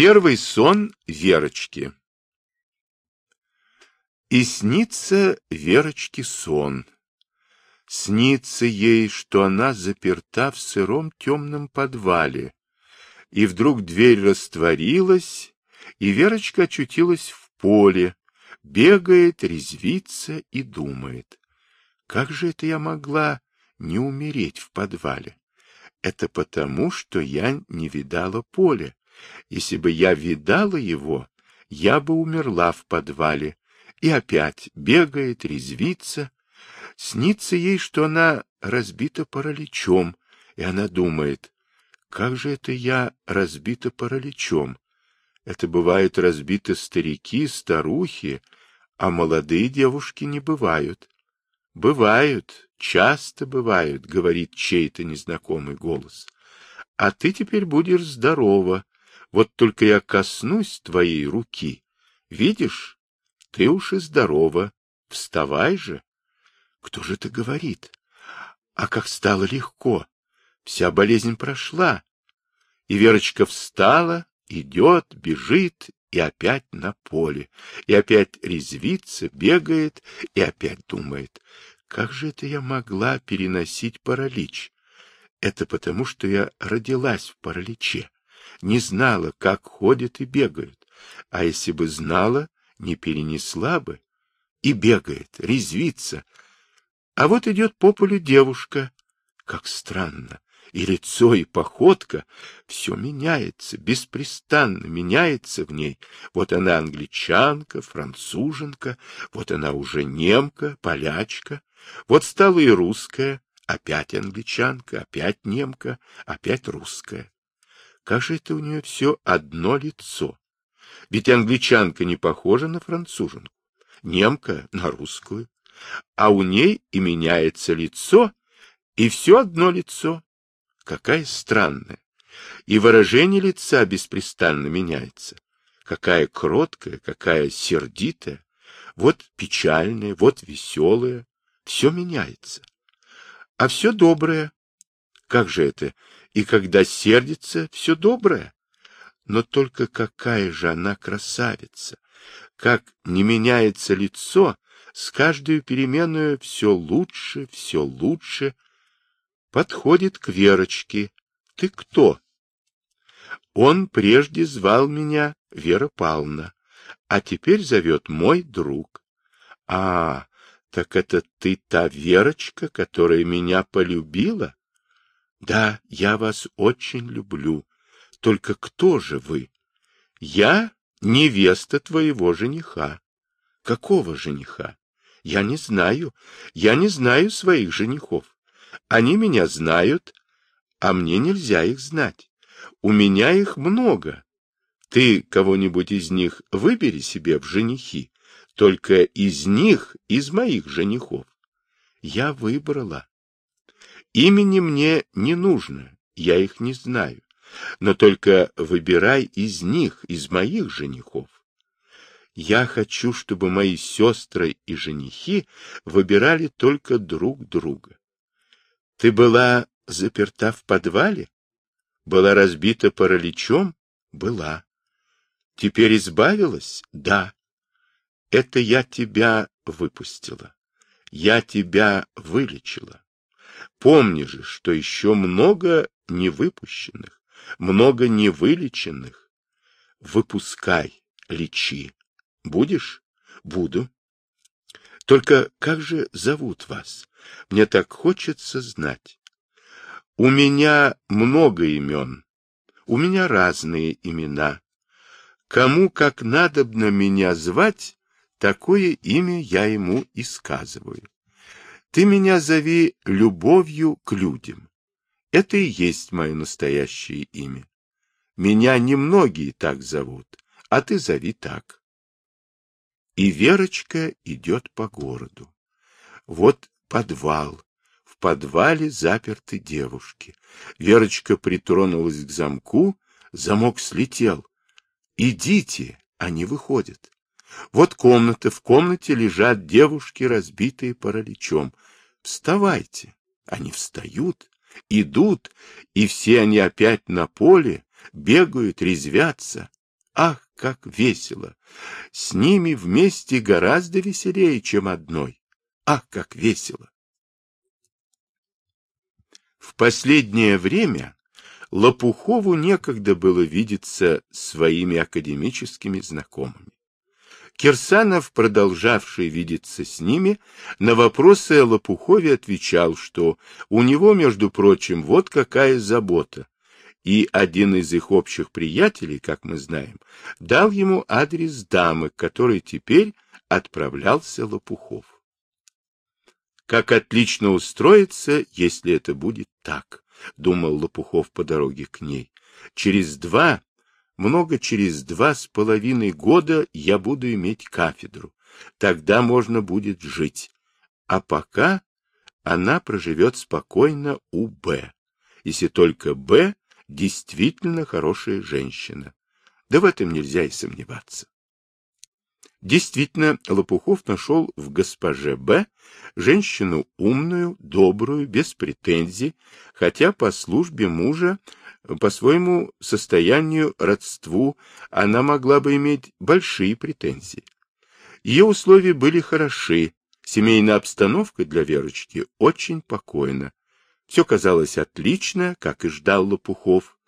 Первый сон Верочки. И снится Верочке сон. Снится ей, что она заперта в сыром темном подвале, и вдруг дверь растворилась, и Верочка очутилась в поле, бегает, резвится и думает. Как же это я могла не умереть в подвале? Это потому, что я не видала поля. Если бы я видала его, я бы умерла в подвале. И опять бегает, резвится. Снится ей, что она разбита параличом, и она думает, как же это я разбита параличом? Это бывают разбиты старики, старухи, а молодые девушки не бывают. Бывают, часто бывают, говорит чей-то незнакомый голос. А ты теперь будешь здорова, вот только я коснусь твоей руки. Видишь, ты уж и здорова. Вставай же. Кто же это говорит? А как стало легко. Вся болезнь прошла. И Верочка встала, идет, бежит, и опять на поле, и опять резвится, бегает, и опять думает, как же это я могла переносить паралич? Это потому, что я родилась в параличе не знала, как ходят и бегают, а если бы знала, не перенесла бы. И бегает, резвится. А вот идет по полю девушка. Как странно. И лицо, и походка — все меняется, беспрестанно меняется в ней. Вот она англичанка, француженка, вот она уже немка, полячка, вот стала и русская, опять англичанка, опять немка, опять русская. Как же это у нее все одно лицо? Ведь англичанка не похожа на француженку, немка на русскую, а у ней и меняется лицо, и все одно лицо. Какая странная. И выражение лица беспрестанно меняется. Какая кроткая, какая сердитая. Вот печальная, вот веселая. Все меняется. А все доброе. Как же это? И когда сердится, все доброе. Но только какая же она красавица! Как не меняется лицо, с каждой переменную все лучше, все лучше. Подходит к Верочке. Ты кто? Он прежде звал меня Вера Павловна, а теперь зовет мой друг. А, так это ты та Верочка, которая меня полюбила? Да, я вас очень люблю. Только кто же вы? Я невеста твоего жениха. Какого жениха? Я не знаю. Я не знаю своих женихов. Они меня знают, а мне нельзя их знать. У меня их много. Ты кого-нибудь из них выбери себе в женихи, только из них, из моих женихов. Я выбрала. Имени мне не нужно, я их не знаю. Но только выбирай из них, из моих женихов. Я хочу, чтобы мои сестры и женихи выбирали только друг друга. Ты была заперта в подвале? Была разбита параличом? Была. Теперь избавилась? Да. Это я тебя выпустила. Я тебя вылечила. Помни же, что еще много невыпущенных, много невылеченных. Выпускай, лечи. Будешь? Буду. Только как же зовут вас? Мне так хочется знать. У меня много имен. У меня разные имена. Кому как надобно меня звать, такое имя я ему и сказываю. Ты меня зови любовью к людям. Это и есть мое настоящее имя. Меня немногие так зовут, а ты зови так. И Верочка идет по городу. Вот подвал. В подвале заперты девушки. Верочка притронулась к замку, замок слетел. Идите, они выходят. Вот комната, в комнате лежат девушки, разбитые параличом. Вставайте. Они встают, идут, и все они опять на поле, бегают, резвятся. Ах, как весело! С ними вместе гораздо веселее, чем одной. Ах, как весело! В последнее время Лопухову некогда было видеться своими академическими знакомыми. Кирсанов, продолжавший видеться с ними, на вопросы о Лопухове отвечал, что у него, между прочим, вот какая забота. И один из их общих приятелей, как мы знаем, дал ему адрес дамы, к которой теперь отправлялся Лопухов. Как отлично устроиться, если это будет так, думал Лопухов по дороге к ней. Через два много через два с половиной года я буду иметь кафедру. Тогда можно будет жить. А пока она проживет спокойно у Б. Если только Б действительно хорошая женщина. Да в этом нельзя и сомневаться. Действительно, Лопухов нашел в госпоже Б женщину умную, добрую, без претензий, хотя по службе мужа по своему состоянию, родству, она могла бы иметь большие претензии. Ее условия были хороши, семейная обстановка для Верочки очень покойна. Все казалось отлично, как и ждал Лопухов.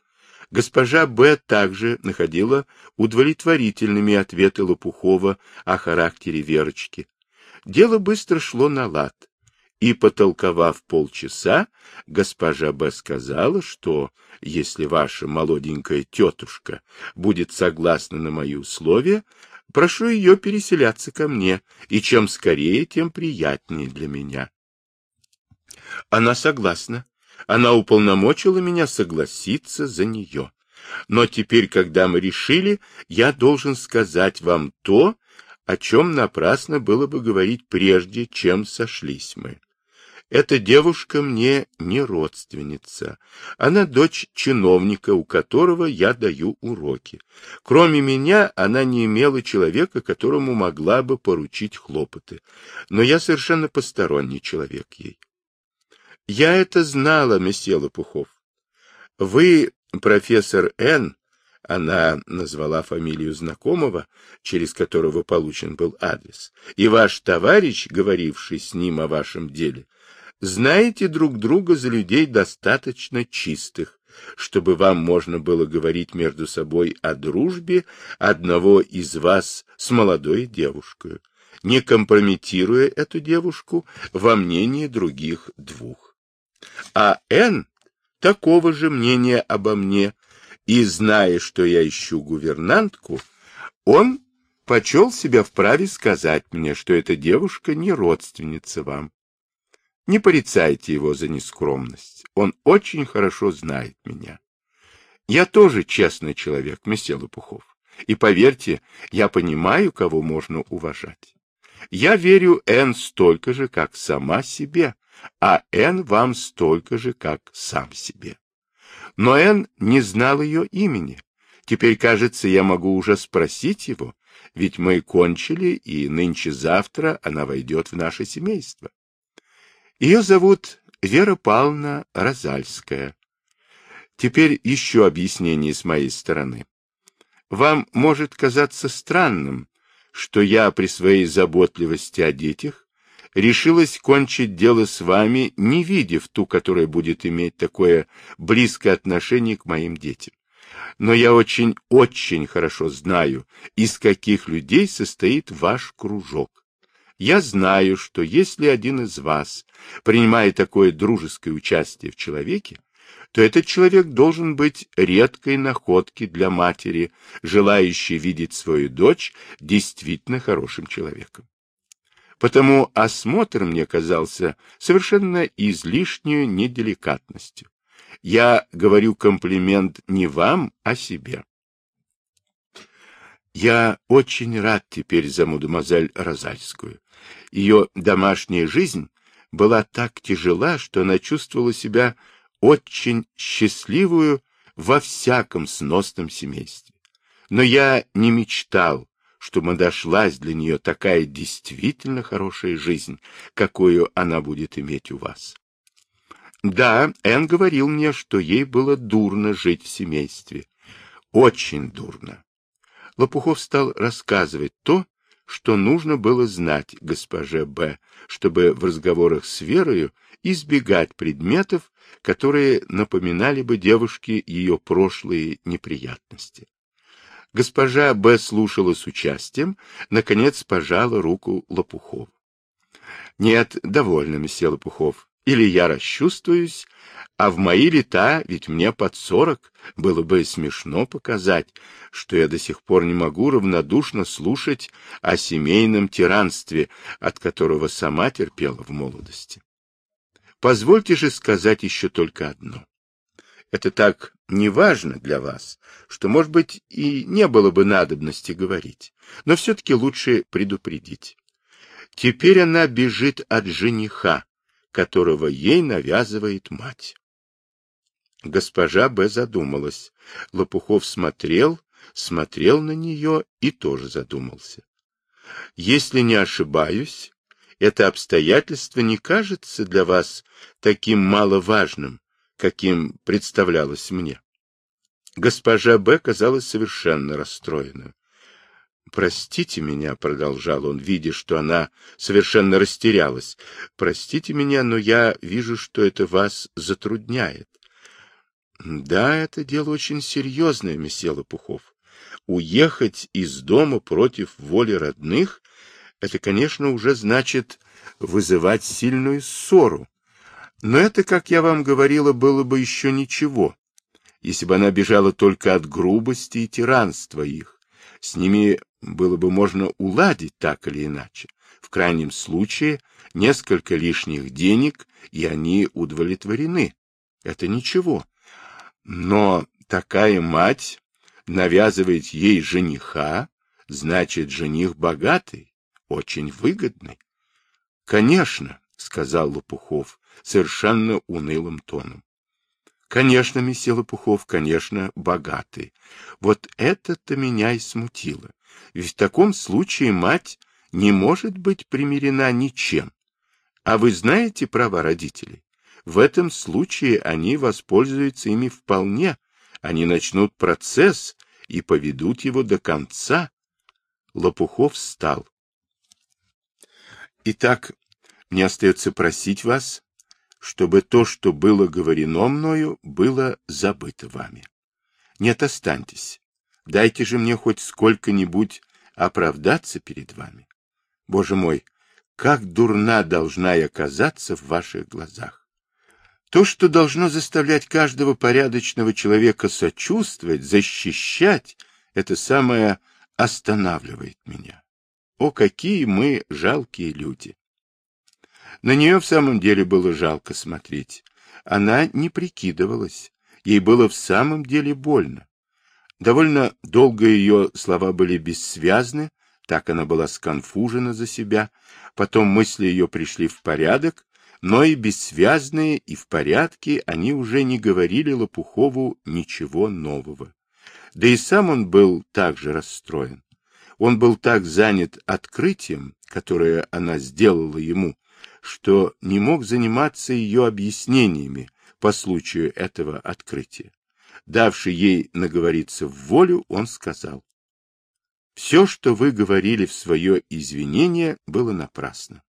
Госпожа Б. также находила удовлетворительными ответы Лопухова о характере Верочки. Дело быстро шло на лад и, потолковав полчаса, госпожа Б. сказала, что если ваша молоденькая тетушка будет согласна на мои условия, прошу ее переселяться ко мне, и чем скорее, тем приятнее для меня. Она согласна. Она уполномочила меня согласиться за нее. Но теперь, когда мы решили, я должен сказать вам то, о чем напрасно было бы говорить прежде, чем сошлись мы. Эта девушка мне не родственница. Она дочь чиновника, у которого я даю уроки. Кроме меня, она не имела человека, которому могла бы поручить хлопоты. Но я совершенно посторонний человек ей. Я это знала, месье Лопухов. Вы, профессор Н., она назвала фамилию знакомого, через которого получен был адрес, и ваш товарищ, говоривший с ним о вашем деле, знаете друг друга за людей достаточно чистых, чтобы вам можно было говорить между собой о дружбе одного из вас с молодой девушкой, не компрометируя эту девушку во мнении других двух. А Н такого же мнения обо мне, и, зная, что я ищу гувернантку, он почел себя вправе сказать мне, что эта девушка не родственница вам. Не порицайте его за нескромность. Он очень хорошо знает меня. Я тоже честный человек, месье Лопухов. И поверьте, я понимаю, кого можно уважать. Я верю Н столько же, как сама себе, а Н вам столько же, как сам себе. Но Н не знал ее имени. Теперь, кажется, я могу уже спросить его, ведь мы кончили, и нынче-завтра она войдет в наше семейство. Ее зовут Вера Павловна Розальская. Теперь еще объяснение с моей стороны. Вам может казаться странным, что я при своей заботливости о детях решилась кончить дело с вами, не видев ту, которая будет иметь такое близкое отношение к моим детям. Но я очень-очень хорошо знаю, из каких людей состоит ваш кружок. Я знаю, что если один из вас принимает такое дружеское участие в человеке, то этот человек должен быть редкой находки для матери, желающей видеть свою дочь действительно хорошим человеком. Потому осмотр мне казался совершенно излишнюю неделикатностью. Я говорю комплимент не вам, а себе. Я очень рад теперь за мадемуазель Розальскую. Ее домашняя жизнь была так тяжела, что она чувствовала себя очень счастливую во всяком сносном семействе. Но я не мечтал, чтобы нашлась для нее такая действительно хорошая жизнь, какую она будет иметь у вас. Да, Энн говорил мне, что ей было дурно жить в семействе. Очень дурно. Лопухов стал рассказывать то, что нужно было знать госпоже Б, чтобы в разговорах с Верою избегать предметов, которые напоминали бы девушке ее прошлые неприятности. Госпожа Б. слушала с участием, наконец пожала руку Лопухову. — Нет, довольно, месье Лопухов. Или я расчувствуюсь, а в мои лета, ведь мне под сорок, было бы смешно показать, что я до сих пор не могу равнодушно слушать о семейном тиранстве, от которого сама терпела в молодости. Позвольте же сказать еще только одно. Это так неважно для вас, что, может быть, и не было бы надобности говорить, но все-таки лучше предупредить. Теперь она бежит от жениха, которого ей навязывает мать. Госпожа Б. задумалась. Лопухов смотрел, смотрел на нее и тоже задумался. Если не ошибаюсь, это обстоятельство не кажется для вас таким маловажным, каким представлялось мне. Госпожа Б. казалась совершенно расстроена. «Простите меня», — продолжал он, видя, что она совершенно растерялась. «Простите меня, но я вижу, что это вас затрудняет». «Да, это дело очень серьезное, месье Лопухов. Уехать из дома против воли родных — это, конечно, уже значит вызывать сильную ссору. Но это, как я вам говорила, было бы еще ничего, если бы она бежала только от грубости и тиранства их. С ними было бы можно уладить так или иначе. В крайнем случае, несколько лишних денег, и они удовлетворены. Это ничего. Но такая мать навязывает ей жениха, значит, жених богатый, очень выгодный. — Конечно, — сказал Лопухов совершенно унылым тоном. — Конечно, месье Лопухов, конечно, богатый. Вот это-то меня и смутило. Ведь в таком случае мать не может быть примирена ничем. А вы знаете права родителей? В этом случае они воспользуются ими вполне. Они начнут процесс и поведут его до конца. Лопухов встал. Итак, мне остается просить вас, чтобы то, что было говорено мною, было забыто вами. Нет, останьтесь. Дайте же мне хоть сколько-нибудь оправдаться перед вами. Боже мой, как дурна должна я казаться в ваших глазах. То, что должно заставлять каждого порядочного человека сочувствовать, защищать, это самое останавливает меня. О, какие мы жалкие люди! На нее в самом деле было жалко смотреть. Она не прикидывалась. Ей было в самом деле больно. Довольно долго ее слова были бессвязны, так она была сконфужена за себя. Потом мысли ее пришли в порядок, но и бессвязные, и в порядке они уже не говорили Лопухову ничего нового. Да и сам он был также расстроен. Он был так занят открытием, которое она сделала ему, что не мог заниматься ее объяснениями по случаю этого открытия. Давший ей наговориться в волю, он сказал. Все, что вы говорили в свое извинение, было напрасно.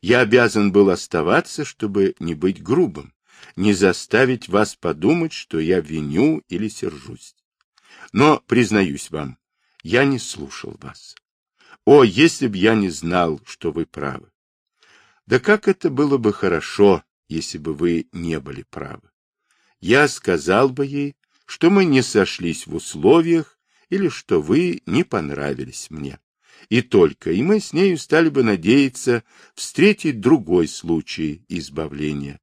Я обязан был оставаться, чтобы не быть грубым, не заставить вас подумать, что я виню или сержусь. Но, признаюсь вам, я не слушал вас. О, если б я не знал, что вы правы! Да как это было бы хорошо, если бы вы не были правы. Я сказал бы ей, что мы не сошлись в условиях или что вы не понравились мне. И только, и мы с нею стали бы надеяться встретить другой случай избавления.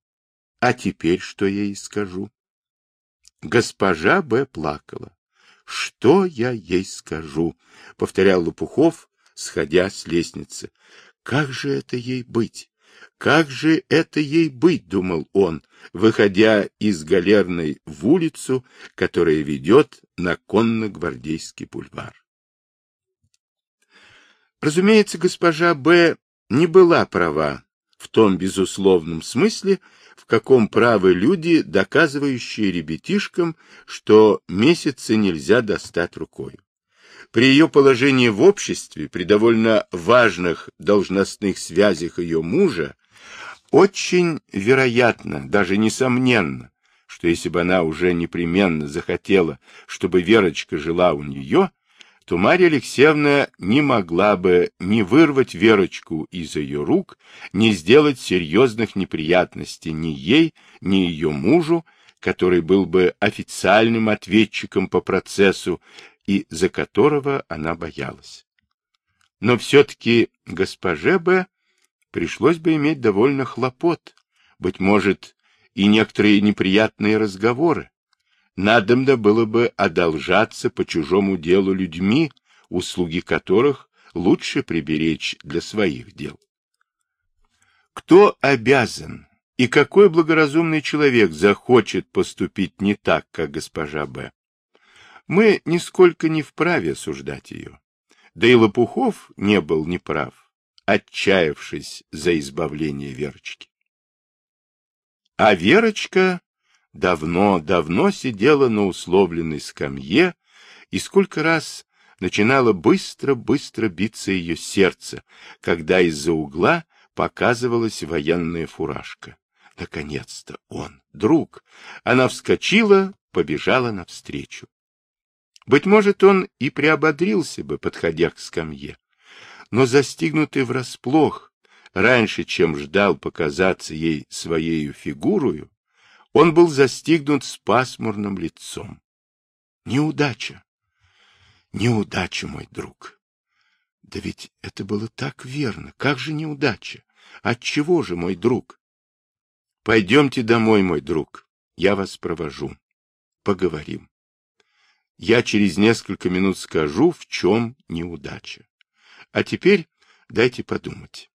А теперь что я ей скажу? Госпожа Б. плакала. «Что я ей скажу?» — повторял Лопухов, сходя с лестницы. «Как же это ей быть? Как же это ей быть, думал он, выходя из галерной в улицу, которая ведет на конно-гвардейский бульвар. Разумеется, госпожа Б. не была права в том безусловном смысле, в каком правы люди, доказывающие ребятишкам, что месяцы нельзя достать рукой. При ее положении в обществе, при довольно важных должностных связях ее мужа, очень вероятно, даже несомненно, что если бы она уже непременно захотела, чтобы Верочка жила у нее, то Марья Алексеевна не могла бы ни вырвать Верочку из ее рук, ни сделать серьезных неприятностей ни ей, ни ее мужу, который был бы официальным ответчиком по процессу и за которого она боялась. Но все-таки госпоже Б. пришлось бы иметь довольно хлопот, быть может, и некоторые неприятные разговоры, надобно было бы одолжаться по чужому делу людьми, услуги которых лучше приберечь для своих дел. Кто обязан и какой благоразумный человек захочет поступить не так, как госпожа Б? Мы нисколько не вправе осуждать ее. Да и Лопухов не был неправ, отчаявшись за избавление Верочки. А Верочка давно-давно сидела на условленной скамье, и сколько раз начинало быстро-быстро биться ее сердце, когда из-за угла показывалась военная фуражка. Наконец-то он, друг. Она вскочила, побежала навстречу. Быть может, он и приободрился бы, подходя к скамье. Но застигнутый врасплох, раньше, чем ждал показаться ей своею фигурою, он был застигнут с пасмурным лицом. Неудача. Неудача, мой друг. Да ведь это было так верно. Как же неудача? Отчего же, мой друг? Пойдемте домой, мой друг. Я вас провожу. Поговорим. Я через несколько минут скажу, в чем неудача. А теперь дайте подумать.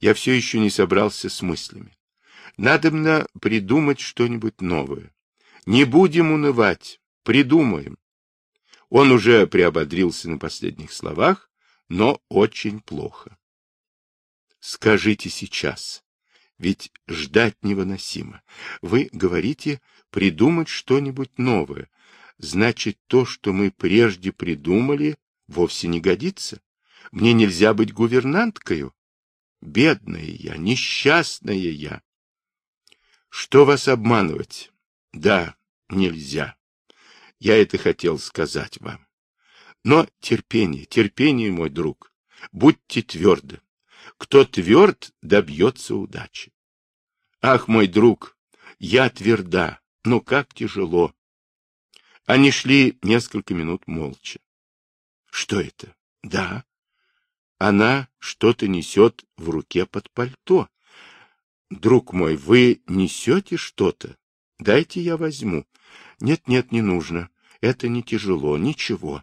Я все еще не собрался с мыслями. Надобно придумать что-нибудь новое. Не будем унывать, придумаем. Он уже приободрился на последних словах, но очень плохо. Скажите сейчас, ведь ждать невыносимо. Вы говорите придумать что-нибудь новое. Значит, то, что мы прежде придумали, вовсе не годится. Мне нельзя быть гувернанткою. Бедная я, несчастная я. Что вас обманывать? Да, нельзя. Я это хотел сказать вам. Но терпение, терпение, мой друг. Будьте тверды. Кто тверд, добьется удачи. Ах, мой друг, я тверда, но как тяжело. Они шли несколько минут молча. Что это? Да. Она что-то несет в руке под пальто. Друг мой, вы несете что-то? Дайте я возьму. Нет, нет, не нужно. Это не тяжело, ничего.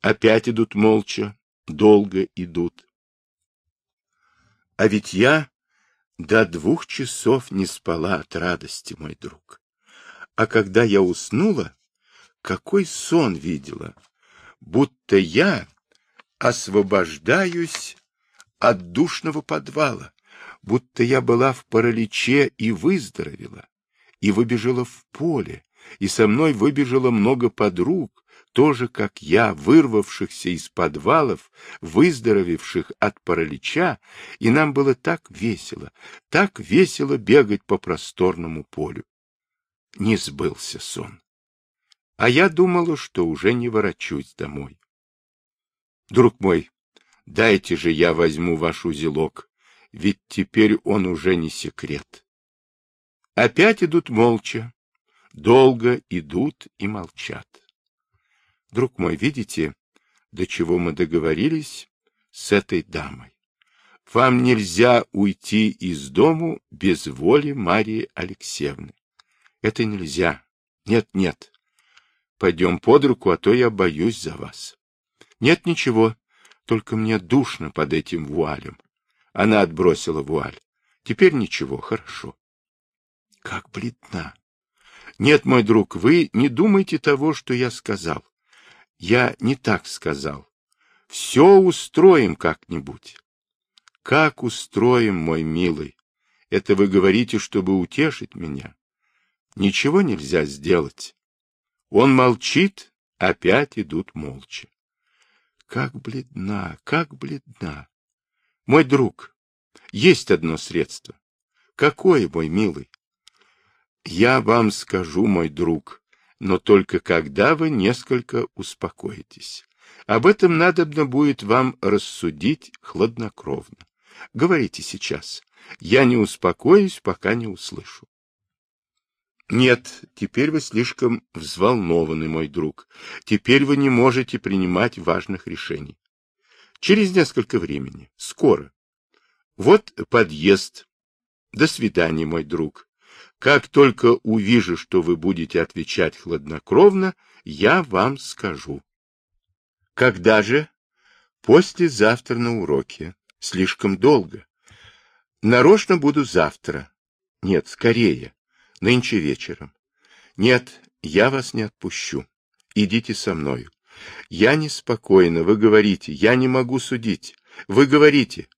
Опять идут молча, долго идут. А ведь я до двух часов не спала от радости, мой друг. А когда я уснула, какой сон видела, будто я освобождаюсь от душного подвала, будто я была в параличе и выздоровела, и выбежала в поле, и со мной выбежало много подруг, тоже как я, вырвавшихся из подвалов, выздоровевших от паралича, и нам было так весело, так весело бегать по просторному полю. Не сбылся сон. А я думала, что уже не ворочусь домой. Друг мой, дайте же я возьму ваш узелок, ведь теперь он уже не секрет. Опять идут молча, долго идут и молчат. Друг мой, видите, до чего мы договорились с этой дамой? Вам нельзя уйти из дому без воли Марии Алексеевны. Это нельзя. Нет, нет. Пойдем под руку, а то я боюсь за вас. Нет ничего, только мне душно под этим вуалем. Она отбросила вуаль. Теперь ничего, хорошо. Как бледна. Нет, мой друг, вы не думайте того, что я сказал. Я не так сказал. Все устроим как-нибудь. Как устроим, мой милый? Это вы говорите, чтобы утешить меня. Ничего нельзя сделать. Он молчит, опять идут молча. Как бледна, как бледна. Мой друг, есть одно средство. Какое, мой милый? Я вам скажу, мой друг, но только когда вы несколько успокоитесь. Об этом надобно будет вам рассудить хладнокровно. Говорите сейчас. Я не успокоюсь, пока не услышу. Нет, теперь вы слишком взволнованы, мой друг. Теперь вы не можете принимать важных решений. Через несколько времени. Скоро. Вот подъезд. До свидания, мой друг. Как только увижу, что вы будете отвечать хладнокровно, я вам скажу. Когда же? Послезавтра на уроке. Слишком долго. Нарочно буду завтра. Нет, скорее. Нынче вечером. Нет, я вас не отпущу. Идите со мною. Я неспокойна, вы говорите, я не могу судить. Вы говорите.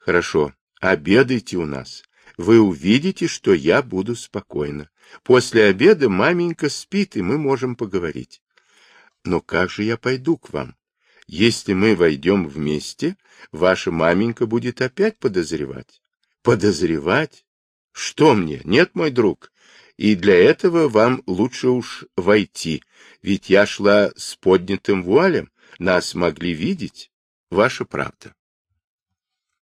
Хорошо, обедайте у нас. Вы увидите, что я буду спокойна. После обеда маменька спит, и мы можем поговорить. Но как же я пойду к вам? Если мы войдем вместе, ваша маменька будет опять подозревать. Подозревать? Что мне? Нет, мой друг. И для этого вам лучше уж войти, ведь я шла с поднятым вуалем, нас могли видеть. Ваша правда.